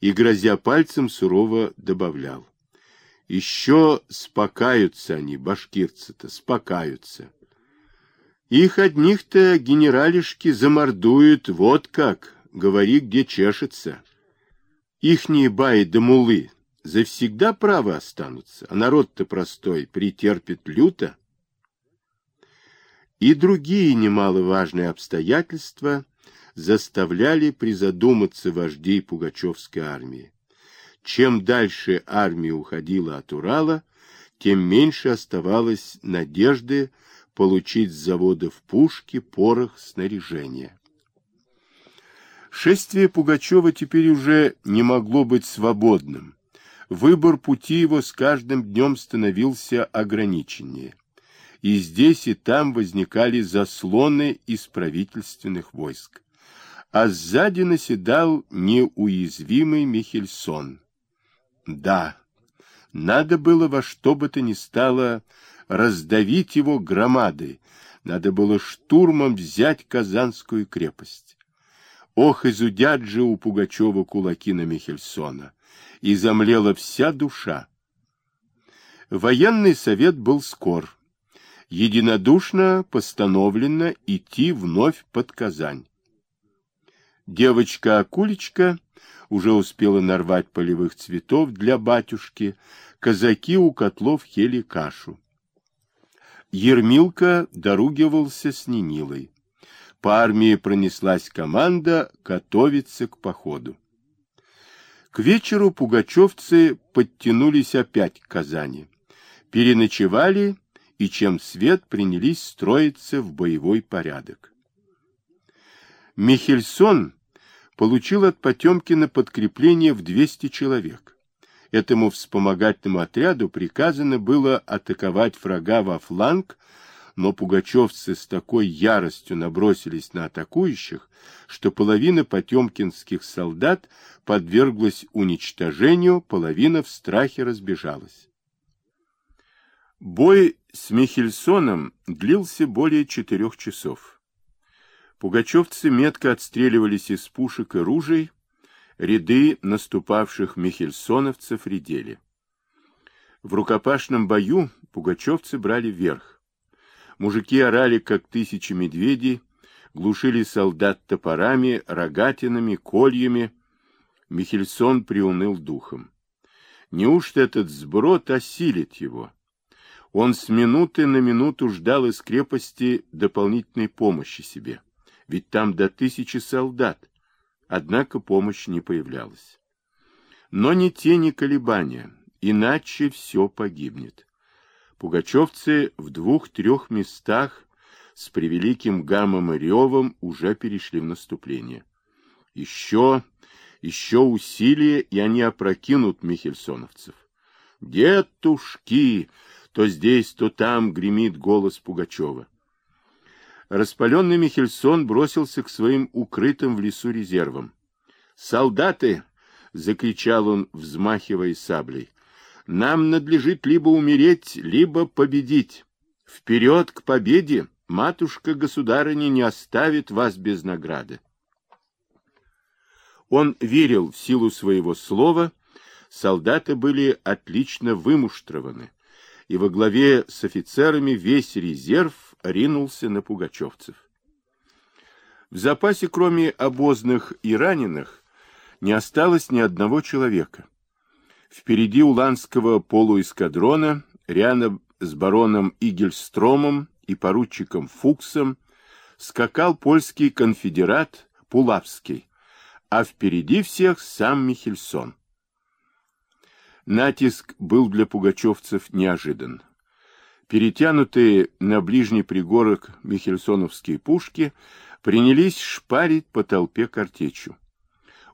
и, грозя пальцем, сурово добавлял. Еще спокаются они, башкирцы-то, спокаются. Их одних-то генералишки замордуют, вот как, говори, где чешется. Ихние баи да мулы завсегда правы останутся, а народ-то простой претерпит люто. И другие немаловажные обстоятельства заставляли призадуматься вождей Пугачевской армии. Чем дальше армия уходила от Урала, тем меньше оставалось надежды получить с заводов пушки, порох, снаряжение. Шествие Пугачева теперь уже не могло быть свободным. Выбор пути его с каждым днем становился ограниченнее. И здесь и там возникали заслоны из правительственных войск. А сзади наседал неуязвимый Михельсон – да, надо было во что бы то ни стало раздавить его громадой, надо было штурмом взять Казанскую крепость. Ох, изудят же у Пугачева кулаки на Михельсона, и замлела вся душа. Военный совет был скор. Единодушно постановлено идти вновь под Казань. Девочка-акулечка уже успела нарвать полевых цветов для батюшки, казаки у котлов ели кашу. Ермилка доругивался с Нинилой. По армии пронеслась команда готовиться к походу. К вечеру пугачевцы подтянулись опять к Казани. Переночевали и чем свет принялись строиться в боевой порядок. Михельсон получил от Потемкина подкрепление в 200 человек. Этому вспомогательному отряду приказано было атаковать врага во фланг, но пугачевцы с такой яростью набросились на атакующих, что половина потемкинских солдат подверглась уничтожению, половина в страхе разбежалась. Бой с Михельсоном длился более четырех часов. Пугачевцы метко отстреливались из пушек и ружей, ряды наступавших михельсоновцев редели. В рукопашном бою пугачевцы брали верх. Мужики орали, как тысячи медведей, глушили солдат топорами, рогатинами, кольями. Михельсон приуныл духом. Неужто этот сброд осилит его? Он с минуты на минуту ждал из крепости дополнительной помощи себе ведь там до тысячи солдат. Однако помощь не появлялась. Но ни тени колебания, иначе все погибнет. Пугачевцы в двух-трех местах с превеликим гамом и ревом уже перешли в наступление. Еще, еще усилие, и они опрокинут михельсоновцев. «Детушки!» То здесь, то там гремит голос Пугачева. Распаленный Михельсон бросился к своим укрытым в лесу резервам. «Солдаты!» — закричал он, взмахивая саблей. «Нам надлежит либо умереть, либо победить. Вперед к победе! Матушка-государыня не оставит вас без награды!» Он верил в силу своего слова, солдаты были отлично вымуштрованы, и во главе с офицерами весь резерв ринулся на пугачевцев. В запасе, кроме обозных и раненых, не осталось ни одного человека. Впереди уланского полуэскадрона, рядом с бароном Игельстромом и поручиком Фуксом, скакал польский конфедерат Пулавский, а впереди всех сам Михельсон. Натиск был для пугачевцев неожидан. Перетянутые на ближний пригорок михельсоновские пушки принялись шпарить по толпе картечью.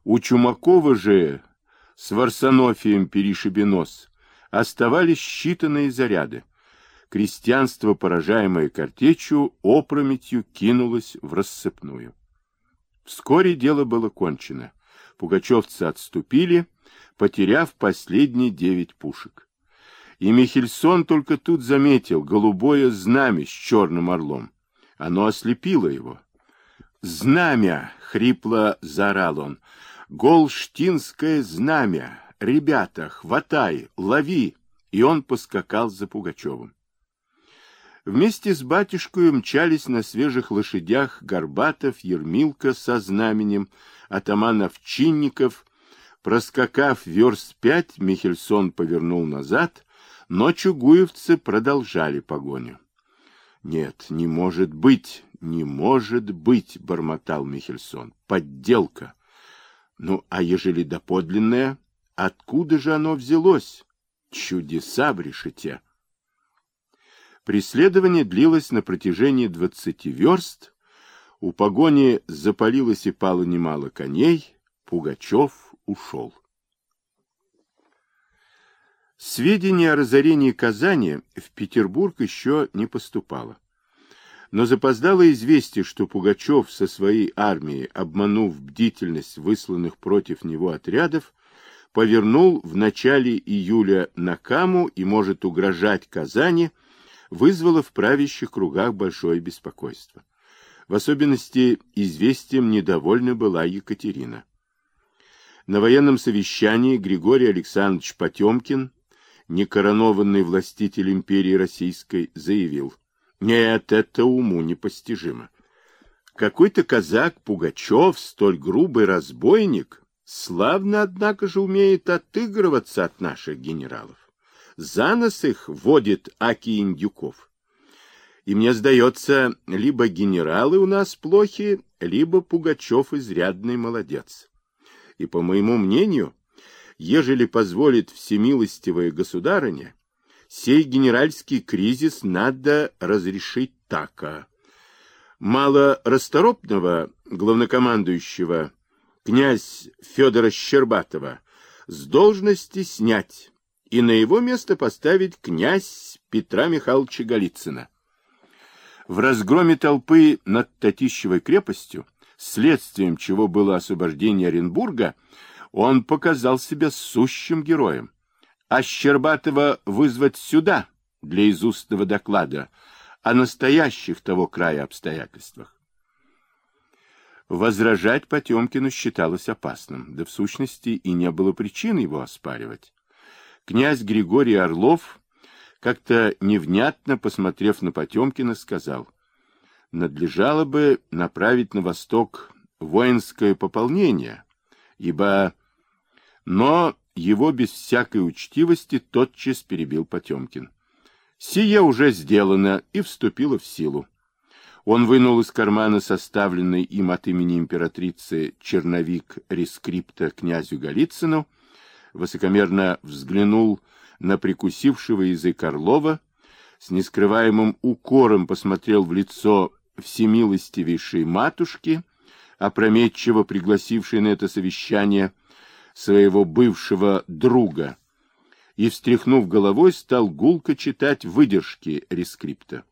У Чумакова же с Варсонофием перешибенос оставались считанные заряды. Крестьянство, поражаемое картечью, опрометью кинулось в рассыпную. Вскоре дело было кончено. Пугачевцы отступили, потеряв последние девять пушек. И Михельсон только тут заметил голубое знамя с черным орлом. Оно ослепило его. «Знамя!» — хрипло заорал он. Голштинское знамя! Ребята, хватай, лови! И он поскакал за Пугачевым. Вместе с батюшкой мчались на свежих лошадях Горбатов, Ермилка со знаменем, атаман Овчинников. Проскакав верст пять, Михельсон повернул назад, но чугуевцы продолжали погоню. — Нет, не может быть, не может быть, — бормотал Михельсон. — Подделка. Ну, а ежели доподлинное, откуда же оно взялось? Чудеса брешете. Преследование длилось на протяжении двадцати верст. У погони запалилось и пало немало коней. Пугачев ушел. Сведения о разорении Казани в Петербург еще не поступало. Но запоздало известие, что Пугачев со своей армией, обманув бдительность высланных против него отрядов, повернул в начале июля на Каму и может угрожать Казани, вызвало в правящих кругах большое беспокойство. В особенности известием недовольна была Екатерина. На военном совещании Григорий Александрович Потемкин, некоронованный властитель империи Российской, заявил, «Нет, это уму непостижимо. Какой-то казак Пугачев, столь грубый разбойник, славно, однако же, умеет отыгрываться от наших генералов за нос их водит Аки Индюков. И мне сдается, либо генералы у нас плохи, либо Пугачев изрядный молодец. И, по моему мнению, ежели позволит всемилостивая государыня, сей генеральский кризис надо разрешить така. Мало расторопного главнокомандующего князь Федора Щербатова с должности снять и на его место поставить князь Петра Михайловича Голицына. В разгроме толпы над Татищевой крепостью, следствием чего было освобождение Оренбурга, он показал себя сущим героем. А Щербатова вызвать сюда для изустного доклада о настоящих того края обстоятельствах. Возражать Потемкину считалось опасным, да в сущности и не было причин его оспаривать князь Григорий Орлов, как-то невнятно посмотрев на Потемкина, сказал, надлежало бы направить на восток воинское пополнение, ибо... Но его без всякой учтивости тотчас перебил Потемкин. Сие уже сделано и вступило в силу. Он вынул из кармана составленный им от имени императрицы черновик рескрипта князю Голицыну, высокомерно взглянул на прикусившего язык Орлова, с нескрываемым укором посмотрел в лицо всемилостивейшей матушки, опрометчиво пригласившей на это совещание своего бывшего друга, и, встряхнув головой, стал гулко читать выдержки рескрипта.